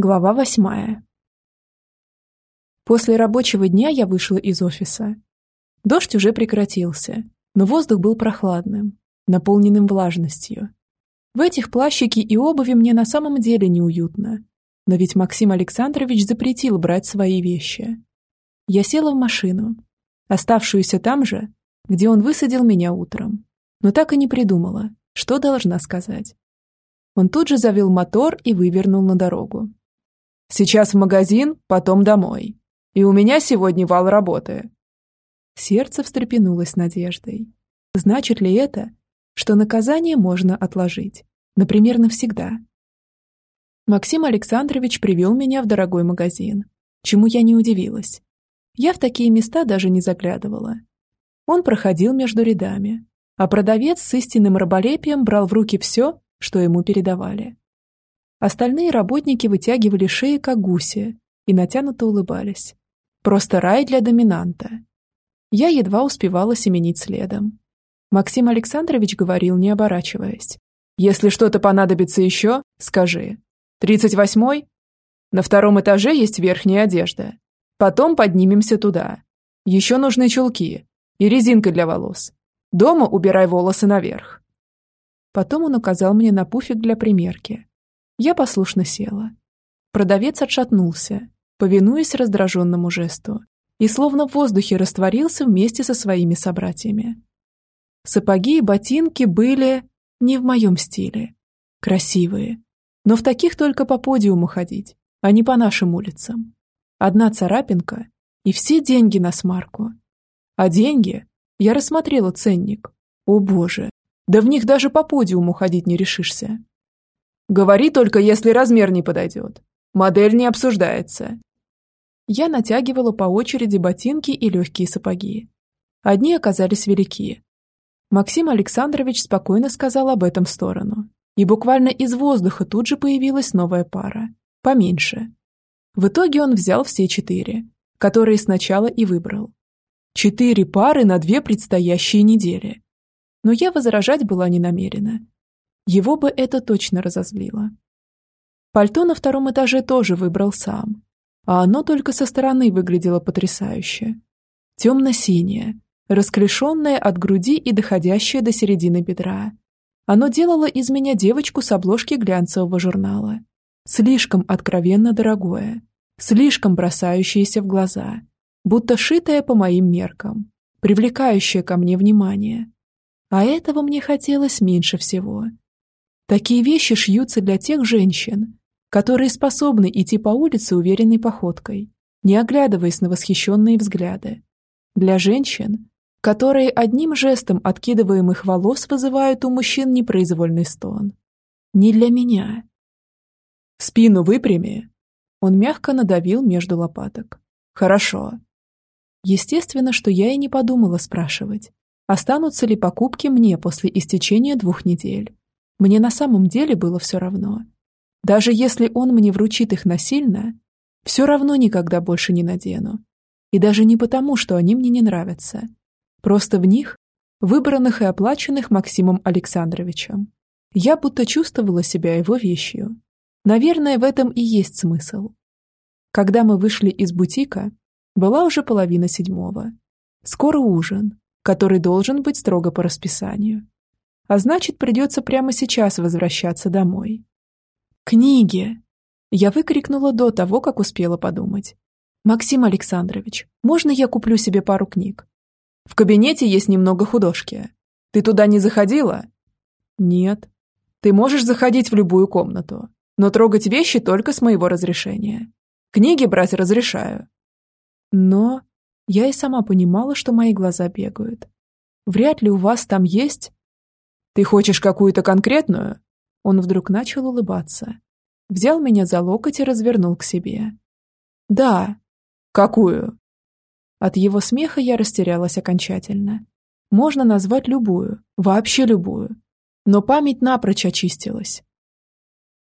Глава восьмая. После рабочего дня я вышла из офиса. Дождь уже прекратился, но воздух был прохладным, наполненным влажностью. В этих плащике и обуви мне на самом деле неуютно. Но ведь Максим Александрович запретил брать свои вещи. Я села в машину, оставшуюся там же, где он высадил меня утром, но так и не придумала, что должна сказать. Он тут же завел мотор и вывернул на дорогу. Сейчас в магазин, потом домой. И у меня сегодня вал работы». Сердце встрепенулось надеждой. Значит ли это, что наказание можно отложить? Например, навсегда? Максим Александрович привел меня в дорогой магазин, чему я не удивилась. Я в такие места даже не заглядывала. Он проходил между рядами, а продавец с истинным раболепием брал в руки все, что ему передавали. Остальные работники вытягивали шеи, как гуси, и натянуто улыбались. Просто рай для доминанта. Я едва успевала семенить следом. Максим Александрович говорил, не оборачиваясь. «Если что-то понадобится еще, скажи. Тридцать восьмой? На втором этаже есть верхняя одежда. Потом поднимемся туда. Еще нужны чулки и резинка для волос. Дома убирай волосы наверх». Потом он указал мне на пуфик для примерки, я послушно села. Продавец отшатнулся, повинуясь раздраженному жесту, и словно в воздухе растворился вместе со своими собратьями. Сапоги и ботинки были не в моем стиле. Красивые. Но в таких только по подиуму ходить, а не по нашим улицам. Одна царапинка и все деньги на смарку. А деньги? Я рассмотрела ценник. О боже, да в них даже по подиуму ходить не решишься. Говори только, если размер не подойдет. Модель не обсуждается. Я натягивала по очереди ботинки и легкие сапоги. Одни оказались велики. Максим Александрович спокойно сказал об этом в сторону. И буквально из воздуха тут же появилась новая пара. Поменьше. В итоге он взял все четыре, которые сначала и выбрал. Четыре пары на две предстоящие недели. Но я возражать была не намерена. Его бы это точно разозлило. Пальто на втором этаже тоже выбрал сам, а оно только со стороны выглядело потрясающе. Темно-синее, расклешенное от груди и доходящее до середины бедра. Оно делало из меня девочку с обложки глянцевого журнала. Слишком откровенно дорогое, слишком бросающееся в глаза, будто шитое по моим меркам, привлекающее ко мне внимание. А этого мне хотелось меньше всего. Такие вещи шьются для тех женщин, которые способны идти по улице уверенной походкой, не оглядываясь на восхищенные взгляды. Для женщин, которые одним жестом откидываемых волос вызывают у мужчин непроизвольный стон. Не для меня. Спину выпрями. Он мягко надавил между лопаток. Хорошо. Естественно, что я и не подумала спрашивать, останутся ли покупки мне после истечения двух недель. Мне на самом деле было все равно. Даже если он мне вручит их насильно, все равно никогда больше не надену. И даже не потому, что они мне не нравятся. Просто в них, выбранных и оплаченных Максимом Александровичем, я будто чувствовала себя его вещью. Наверное, в этом и есть смысл. Когда мы вышли из бутика, была уже половина седьмого. Скоро ужин, который должен быть строго по расписанию а значит, придется прямо сейчас возвращаться домой. «Книги!» Я выкрикнула до того, как успела подумать. «Максим Александрович, можно я куплю себе пару книг?» «В кабинете есть немного художки. Ты туда не заходила?» «Нет». «Ты можешь заходить в любую комнату, но трогать вещи только с моего разрешения. Книги брать разрешаю». Но я и сама понимала, что мои глаза бегают. Вряд ли у вас там есть «Ты хочешь какую-то конкретную?» Он вдруг начал улыбаться. Взял меня за локоть и развернул к себе. «Да». «Какую?» От его смеха я растерялась окончательно. Можно назвать любую, вообще любую. Но память напрочь очистилась.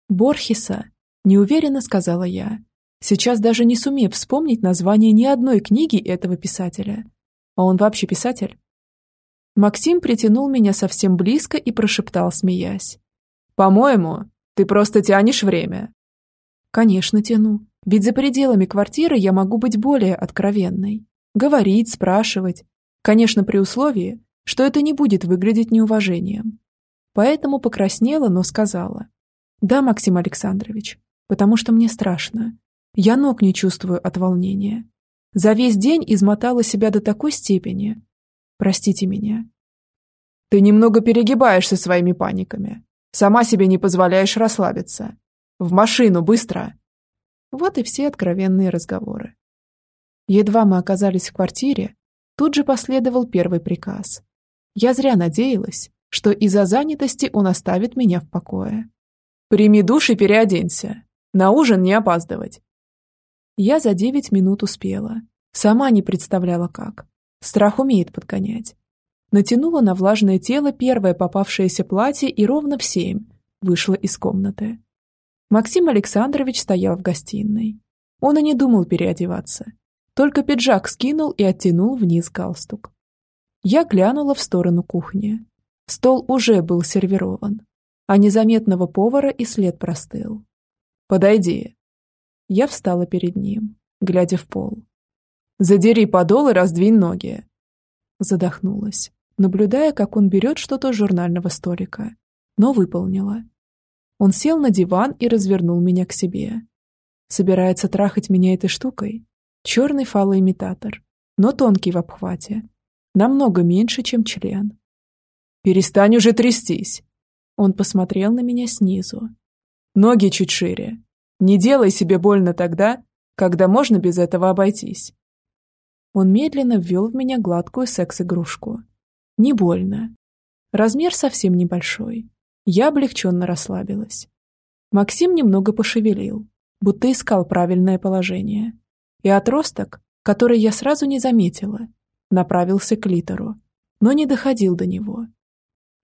«Борхеса», — неуверенно сказала я, сейчас даже не сумев вспомнить название ни одной книги этого писателя. А он вообще писатель? Максим притянул меня совсем близко и прошептал, смеясь. «По-моему, ты просто тянешь время». Конечно, тяну. Ведь за пределами квартиры я могу быть более откровенной. Говорить, спрашивать. Конечно, при условии, что это не будет выглядеть неуважением. Поэтому покраснела, но сказала. «Да, Максим Александрович, потому что мне страшно. Я ног не чувствую от волнения. За весь день измотала себя до такой степени. Простите меня». «Ты немного перегибаешь со своими паниками. Сама себе не позволяешь расслабиться. В машину, быстро!» Вот и все откровенные разговоры. Едва мы оказались в квартире, тут же последовал первый приказ. Я зря надеялась, что из-за занятости он оставит меня в покое. «Прими душ и переоденься. На ужин не опаздывать». Я за девять минут успела. Сама не представляла, как. Страх умеет подгонять. Натянула на влажное тело первое попавшееся платье и ровно в семь вышла из комнаты. Максим Александрович стоял в гостиной. Он и не думал переодеваться. Только пиджак скинул и оттянул вниз галстук. Я глянула в сторону кухни. Стол уже был сервирован, а незаметного повара и след простыл. «Подойди». Я встала перед ним, глядя в пол. «Задери подол и раздвинь ноги». Задохнулась, наблюдая, как он берет что-то с журнального столика, но выполнила. Он сел на диван и развернул меня к себе. Собирается трахать меня этой штукой? Черный фалоимитатор, но тонкий в обхвате. Намного меньше, чем член. «Перестань уже трястись!» Он посмотрел на меня снизу. «Ноги чуть шире. Не делай себе больно тогда, когда можно без этого обойтись». Он медленно ввел в меня гладкую секс-игрушку. Не больно. Размер совсем небольшой. Я облегченно расслабилась. Максим немного пошевелил, будто искал правильное положение. И отросток, который я сразу не заметила, направился к литеру, но не доходил до него.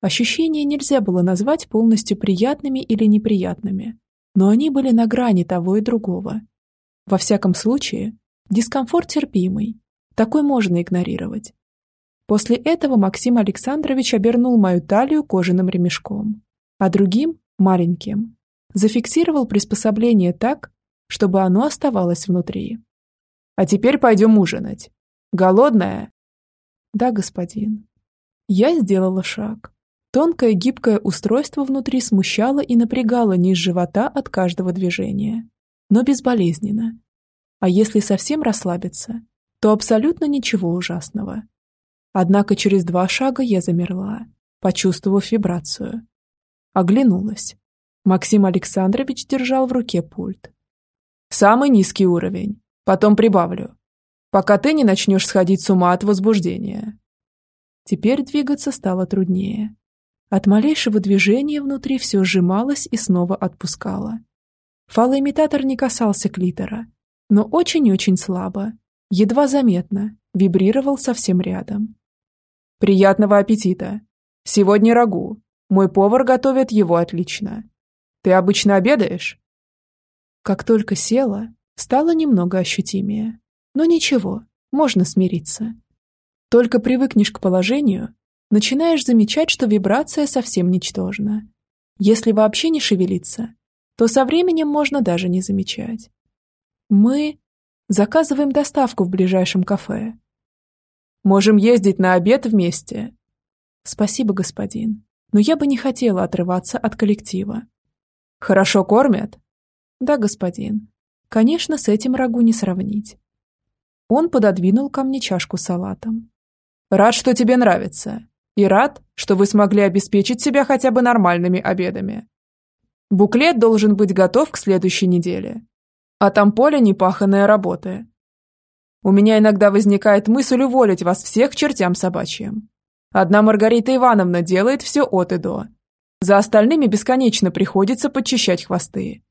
Ощущения нельзя было назвать полностью приятными или неприятными, но они были на грани того и другого. Во всяком случае, дискомфорт терпимый, такой можно игнорировать. После этого Максим Александрович обернул мою талию кожаным ремешком а другим, маленьким, зафиксировал приспособление так, чтобы оно оставалось внутри. «А теперь пойдем ужинать. Голодная?» «Да, господин». Я сделала шаг. Тонкое гибкое устройство внутри смущало и напрягало низ живота от каждого движения, но безболезненно. А если совсем расслабиться, то абсолютно ничего ужасного. Однако через два шага я замерла, почувствовав вибрацию. Оглянулась. Максим Александрович держал в руке пульт. «Самый низкий уровень. Потом прибавлю. Пока ты не начнешь сходить с ума от возбуждения». Теперь двигаться стало труднее. От малейшего движения внутри все сжималось и снова отпускало. Фалоимитатор не касался клитора, но очень-очень слабо, едва заметно, вибрировал совсем рядом. «Приятного аппетита! Сегодня рагу, мой повар готовит его отлично. Ты обычно обедаешь?» Как только села, стало немного ощутимее. Но ничего, можно смириться. Только привыкнешь к положению, начинаешь замечать, что вибрация совсем ничтожна. Если вообще не шевелиться, то со временем можно даже не замечать. Мы заказываем доставку в ближайшем кафе. Можем ездить на обед вместе. Спасибо, господин но я бы не хотела отрываться от коллектива. «Хорошо кормят?» «Да, господин. Конечно, с этим рагу не сравнить». Он пододвинул ко мне чашку с салатом. «Рад, что тебе нравится. И рад, что вы смогли обеспечить себя хотя бы нормальными обедами. Буклет должен быть готов к следующей неделе. А там поле непаханная работа. У меня иногда возникает мысль уволить вас всех к чертям собачьим. Одна Маргарита Ивановна делает все от и до. За остальными бесконечно приходится подчищать хвосты.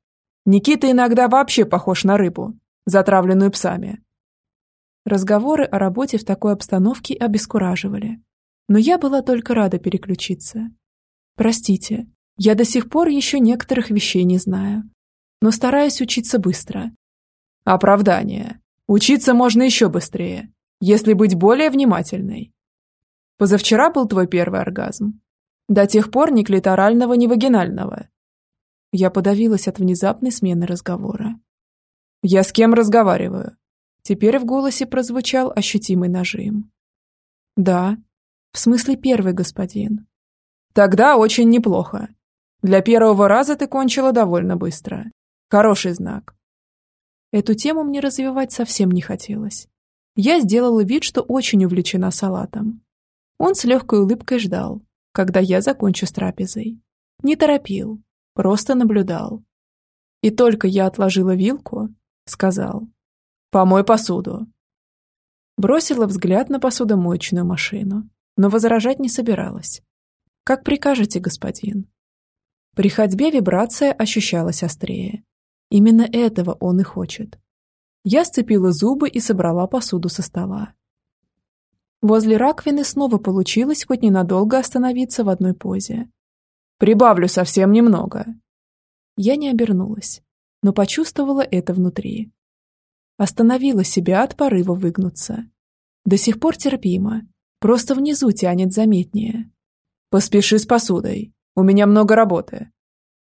Никита иногда вообще похож на рыбу, затравленную псами. Разговоры о работе в такой обстановке обескураживали. Но я была только рада переключиться. Простите, я до сих пор еще некоторых вещей не знаю, но стараюсь учиться быстро. Оправдание. Учиться можно еще быстрее, если быть более внимательной. Позавчера был твой первый оргазм. До тех пор ни клиторального, ни вагинального. Я подавилась от внезапной смены разговора. «Я с кем разговариваю?» Теперь в голосе прозвучал ощутимый нажим. «Да. В смысле первый господин». «Тогда очень неплохо. Для первого раза ты кончила довольно быстро. Хороший знак». Эту тему мне развивать совсем не хотелось. Я сделала вид, что очень увлечена салатом. Он с легкой улыбкой ждал, когда я закончу с трапезой. Не торопил, просто наблюдал. И только я отложила вилку, сказал «Помой посуду». Бросила взгляд на посудомоечную машину, но возражать не собиралась. «Как прикажете, господин?» При ходьбе вибрация ощущалась острее. Именно этого он и хочет. Я сцепила зубы и собрала посуду со стола. Возле раковины снова получилось хоть ненадолго остановиться в одной позе. «Прибавлю совсем немного». Я не обернулась, но почувствовала это внутри. Остановила себя от порыва выгнуться. До сих пор терпимо, просто внизу тянет заметнее. «Поспеши с посудой, у меня много работы».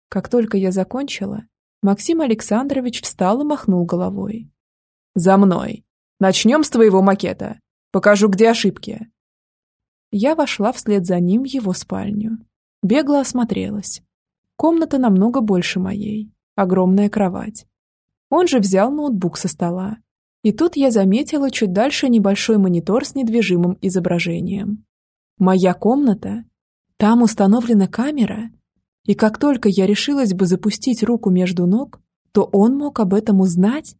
Как только я закончила, Максим Александрович встал и махнул головой. «За мной! Начнем с твоего макета. Покажу, где ошибки». Я вошла вслед за ним в его спальню. Бегло осмотрелась. Комната намного больше моей. Огромная кровать. Он же взял ноутбук со стола. И тут я заметила чуть дальше небольшой монитор с недвижимым изображением. Моя комната? Там установлена камера? И как только я решилась бы запустить руку между ног, то он мог об этом узнать?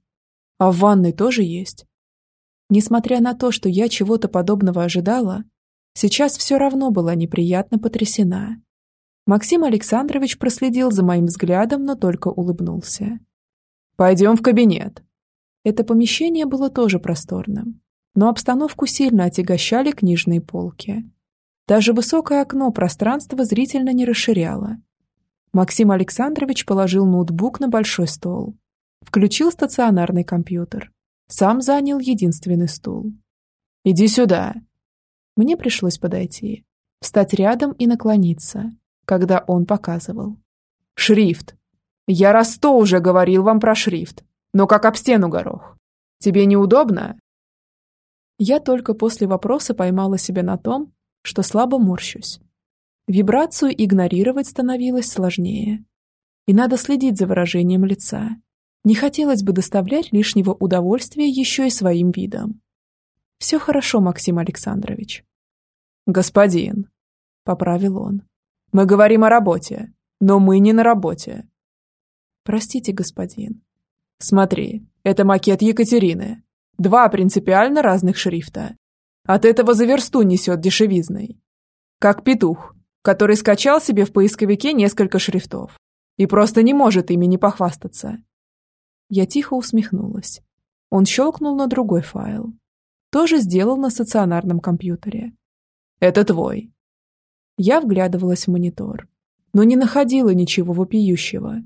А в ванной тоже есть. Несмотря на то, что я чего-то подобного ожидала, сейчас все равно была неприятно потрясена. Максим Александрович проследил за моим взглядом, но только улыбнулся. «Пойдем в кабинет». Это помещение было тоже просторным, но обстановку сильно отягощали книжные полки. Даже высокое окно пространство зрительно не расширяло. Максим Александрович положил ноутбук на большой стол. Включил стационарный компьютер. Сам занял единственный стул. «Иди сюда!» Мне пришлось подойти, встать рядом и наклониться, когда он показывал. «Шрифт! Я раз сто уже говорил вам про шрифт, но как об стену горох. Тебе неудобно?» Я только после вопроса поймала себя на том, что слабо морщусь. Вибрацию игнорировать становилось сложнее. И надо следить за выражением лица. Не хотелось бы доставлять лишнего удовольствия еще и своим видом. «Все хорошо, Максим Александрович». «Господин», — поправил он, — «мы говорим о работе, но мы не на работе». «Простите, господин». «Смотри, это макет Екатерины. Два принципиально разных шрифта. От этого за версту несет дешевизной. Как петух, который скачал себе в поисковике несколько шрифтов и просто не может ими не похвастаться. Я тихо усмехнулась. Он щелкнул на другой файл. Тоже сделал на стационарном компьютере. «Это твой». Я вглядывалась в монитор, но не находила ничего вопиющего.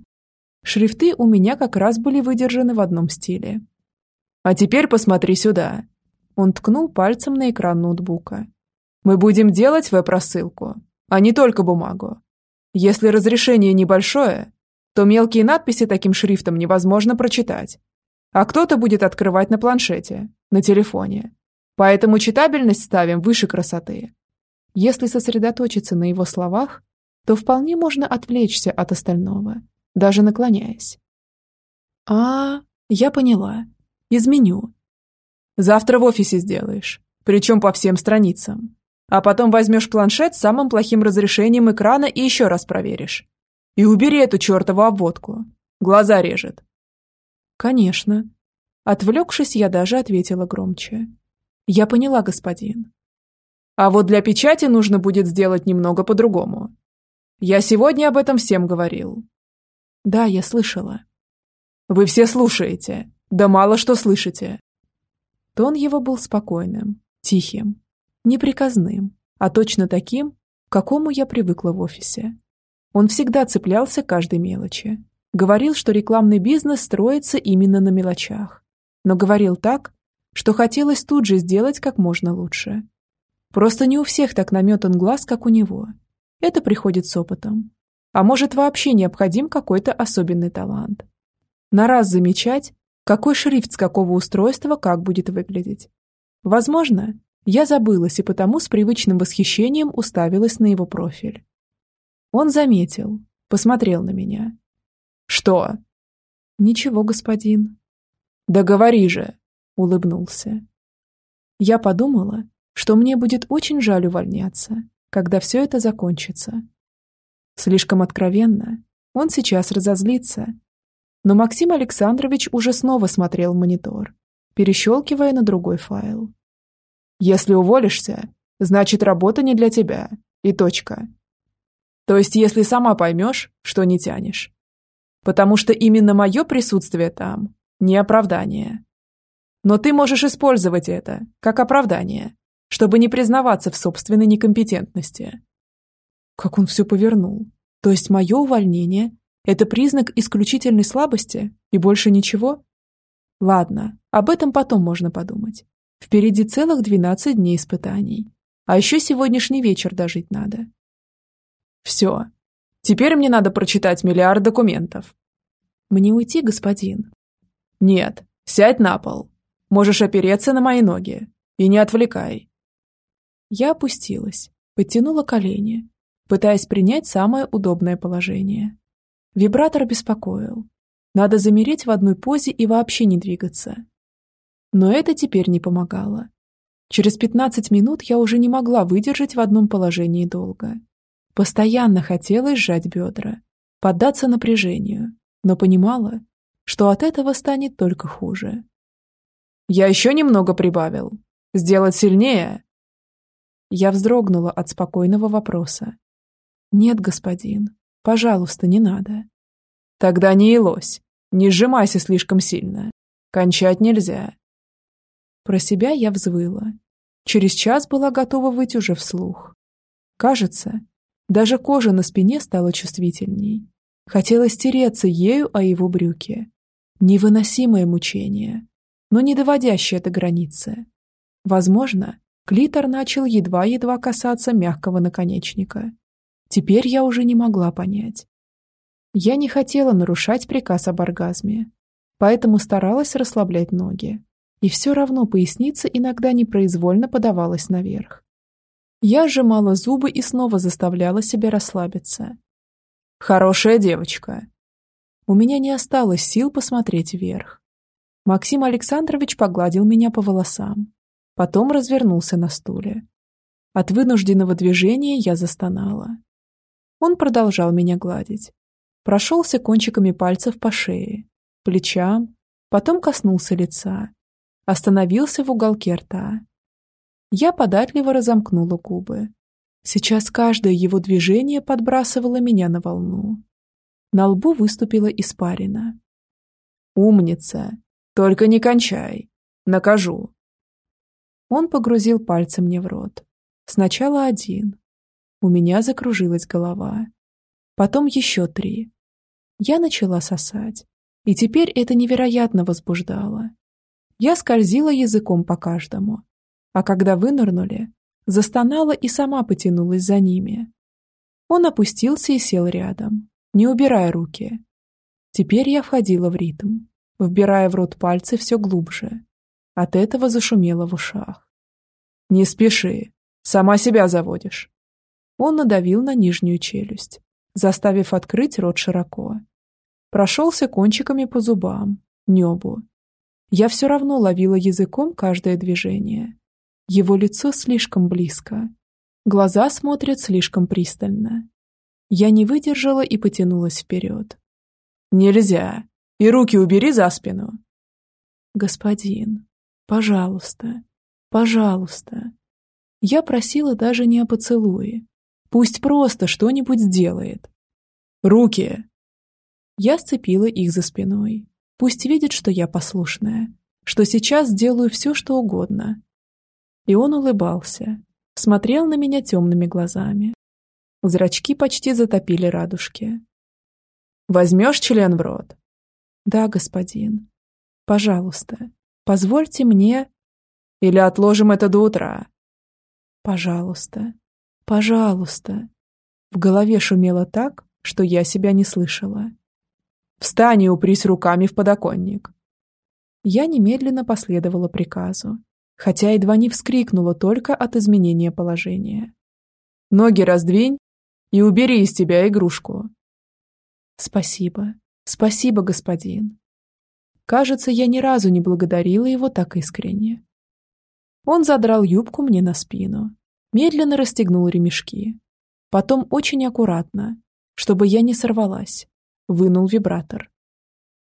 Шрифты у меня как раз были выдержаны в одном стиле. «А теперь посмотри сюда». Он ткнул пальцем на экран ноутбука. «Мы будем делать веб-рассылку, а не только бумагу. Если разрешение небольшое, то мелкие надписи таким шрифтом невозможно прочитать. А кто-то будет открывать на планшете, на телефоне. Поэтому читабельность ставим выше красоты. Если сосредоточиться на его словах, то вполне можно отвлечься от остального, даже наклоняясь. А, я поняла. Изменю. Завтра в офисе сделаешь, причем по всем страницам. А потом возьмешь планшет с самым плохим разрешением экрана и еще раз проверишь. И убери эту чертову обводку. Глаза режет. Конечно. Отвлекшись, я даже ответила громче. Я поняла, господин. А вот для печати нужно будет сделать немного по-другому. Я сегодня об этом всем говорил. Да, я слышала. Вы все слушаете, да мало что слышите. Тон его был спокойным, тихим, неприказным, а точно таким, к какому я привыкла в офисе. Он всегда цеплялся каждой мелочи. Говорил, что рекламный бизнес строится именно на мелочах. Но говорил так, что хотелось тут же сделать как можно лучше. Просто не у всех так наметан глаз, как у него. Это приходит с опытом. А может, вообще необходим какой-то особенный талант. На раз замечать, какой шрифт с какого устройства как будет выглядеть. Возможно, я забылась и потому с привычным восхищением уставилась на его профиль. Он заметил, посмотрел на меня. «Что?» «Ничего, господин». «Да говори же!» — улыбнулся. Я подумала, что мне будет очень жаль увольняться, когда все это закончится. Слишком откровенно, он сейчас разозлится. Но Максим Александрович уже снова смотрел монитор, перещелкивая на другой файл. «Если уволишься, значит, работа не для тебя. И точка. То есть, если сама поймешь, что не тянешь. Потому что именно мое присутствие там – не оправдание. Но ты можешь использовать это как оправдание, чтобы не признаваться в собственной некомпетентности. Как он все повернул. То есть мое увольнение – это признак исключительной слабости и больше ничего? Ладно, об этом потом можно подумать. Впереди целых 12 дней испытаний. А еще сегодняшний вечер дожить надо. Все. Теперь мне надо прочитать миллиард документов. Мне уйти, господин? Нет, сядь на пол. Можешь опереться на мои ноги. И не отвлекай. Я опустилась, подтянула колени, пытаясь принять самое удобное положение. Вибратор беспокоил. Надо замереть в одной позе и вообще не двигаться. Но это теперь не помогало. Через 15 минут я уже не могла выдержать в одном положении долго. Постоянно хотелось сжать бедра, поддаться напряжению, но понимала, что от этого станет только хуже. «Я еще немного прибавил. Сделать сильнее?» Я вздрогнула от спокойного вопроса. «Нет, господин, пожалуйста, не надо». «Тогда не елось. Не сжимайся слишком сильно. Кончать нельзя». Про себя я взвыла. Через час была готова выйти уже вслух. Кажется, даже кожа на спине стала чувствительней. Хотелось тереться ею о его брюки. Невыносимое мучение, но не доводящее до границы. Возможно, Клитор начал едва-едва касаться мягкого наконечника. Теперь я уже не могла понять. Я не хотела нарушать приказ об оргазме, поэтому старалась расслаблять ноги. И все равно поясница иногда непроизвольно подавалась наверх. Я сжимала зубы и снова заставляла себя расслабиться. «Хорошая девочка!» У меня не осталось сил посмотреть вверх. Максим Александрович погладил меня по волосам, Потом развернулся на стуле. От вынужденного движения я застонала. Он продолжал меня гладить. Прошелся кончиками пальцев по шее, плечам, потом коснулся лица. Остановился в уголке рта. Я податливо разомкнула губы. Сейчас каждое его движение подбрасывало меня на волну. На лбу выступила испарина. «Умница! Только не кончай! Накажу!» Он погрузил пальцы мне в рот. Сначала один. У меня закружилась голова. Потом еще три. Я начала сосать. И теперь это невероятно возбуждало. Я скользила языком по каждому. А когда вынырнули, застонала и сама потянулась за ними. Он опустился и сел рядом, не убирая руки. Теперь я входила в ритм, вбирая в рот пальцы все глубже, от этого зашумело в ушах. «Не спеши. Сама себя заводишь». Он надавил на нижнюю челюсть, заставив открыть рот широко. Прошелся кончиками по зубам, небу. Я все равно ловила языком каждое движение. Его лицо слишком близко. Глаза смотрят слишком пристально. Я не выдержала и потянулась вперед. «Нельзя! И руки убери за спину!» «Господин, Пожалуйста, пожалуйста. Я просила даже не о поцелуе. Пусть просто что-нибудь сделает. Руки! Я сцепила их за спиной. Пусть видит, что я послушная, что сейчас сделаю все, что угодно. И он улыбался, смотрел на меня темными глазами. Зрачки почти затопили радужки. «Возьмешь член в рот?» «Да, господин. Пожалуйста, Позвольте мне... Или отложим это до утра? Пожалуйста, пожалуйста. В голове шумело так, что я себя не слышала. «Встань и упрись руками в подоконник». Я немедленно последовала приказу, хотя едва не вскрикнула только от изменения положения. «Ноги раздвинь и убери из тебя игрушку». «Спасибо, спасибо, господин». Кажется, я ни разу не благодарила его так искренне. Он задрал юбку мне на спину, медленно расстегнул ремешки. Потом очень аккуратно, чтобы я не сорвалась, вынул вибратор.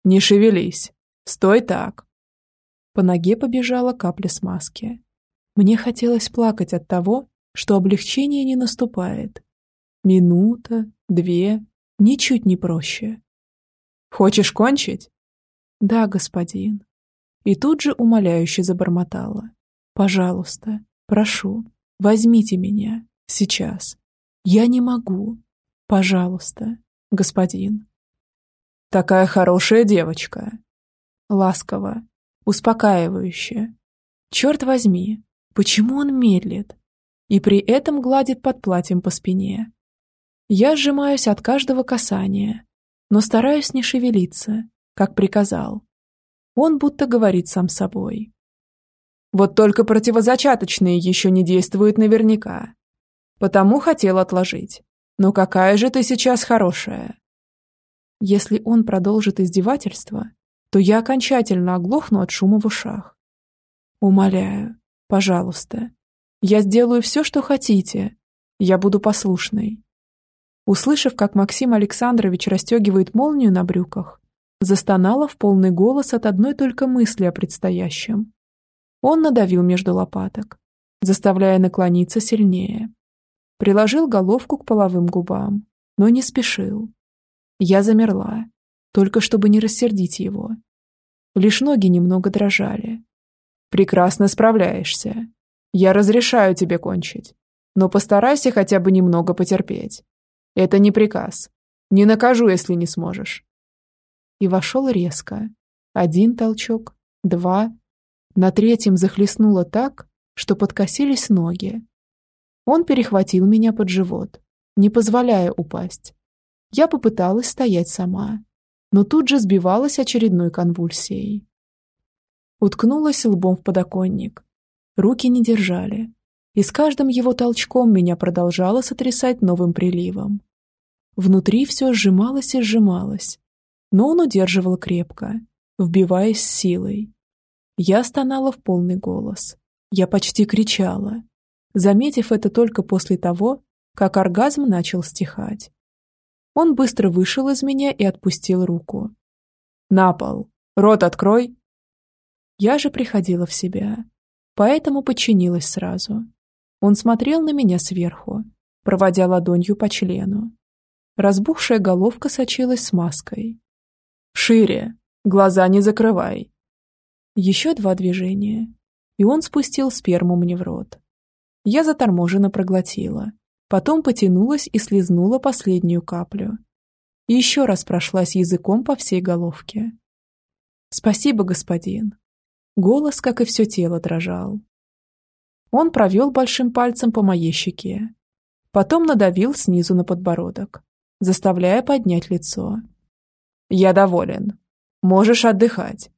«Не шевелись. Стой так». По ноге побежала капля смазки. Мне хотелось плакать от того, что облегчение не наступает. Минута, две, ничуть не проще. «Хочешь кончить?» «Да, господин». И тут же умоляюще забормотала. «Пожалуйста, прошу, возьмите меня, сейчас. Я не могу. Пожалуйста, господин». «Такая хорошая девочка». Ласково, успокаивающе. Черт возьми, почему он медлит? И при этом гладит под платьем по спине. Я сжимаюсь от каждого касания, но стараюсь не шевелиться, как приказал. Он будто говорит сам собой. Вот только противозачаточные еще не действуют наверняка. Потому хотел отложить. Но какая же ты сейчас хорошая. Если он продолжит издевательство, то я окончательно оглохну от шума в ушах. Умоляю, пожалуйста, я сделаю все, что хотите. Я буду послушной. Услышав, как Максим Александрович расстегивает молнию на брюках, застонала в полный голос от одной только мысли о предстоящем. Он надавил между лопаток, заставляя наклониться сильнее. Приложил головку к половым губам, но не спешил. Я замерла, только чтобы не рассердить его. Лишь ноги немного дрожали. «Прекрасно справляешься. Я разрешаю тебе кончить, но постарайся хотя бы немного потерпеть. Это не приказ. Не накажу, если не сможешь». И вошел резко. Один толчок, два. На третьем захлестнуло так, что подкосились ноги. Он перехватил меня под живот, не позволяя упасть. Я попыталась стоять сама, но тут же сбивалась очередной конвульсией. Уткнулась лбом в подоконник. Руки не держали, и с каждым его толчком меня продолжало сотрясать новым приливом. Внутри все сжималось и сжималось, но он удерживал крепко, вбиваясь силой. Я стонала в полный голос. Я почти кричала, заметив это только после того, как оргазм начал стихать. Он быстро вышел из меня и отпустил руку. «На пол! Рот открой!» Я же приходила в себя, поэтому подчинилась сразу. Он смотрел на меня сверху, проводя ладонью по члену. Разбухшая головка сочилась смазкой. «Шире! Глаза не закрывай!» Еще два движения, и он спустил сперму мне в рот. Я заторможенно проглотила, Потом потянулась и слезнула последнюю каплю. Еще раз прошлась языком по всей головке. «Спасибо, господин». Голос, как и все тело, дрожал. Он провел большим пальцем по моей щеке. Потом надавил снизу на подбородок, заставляя поднять лицо. «Я доволен. Можешь отдыхать.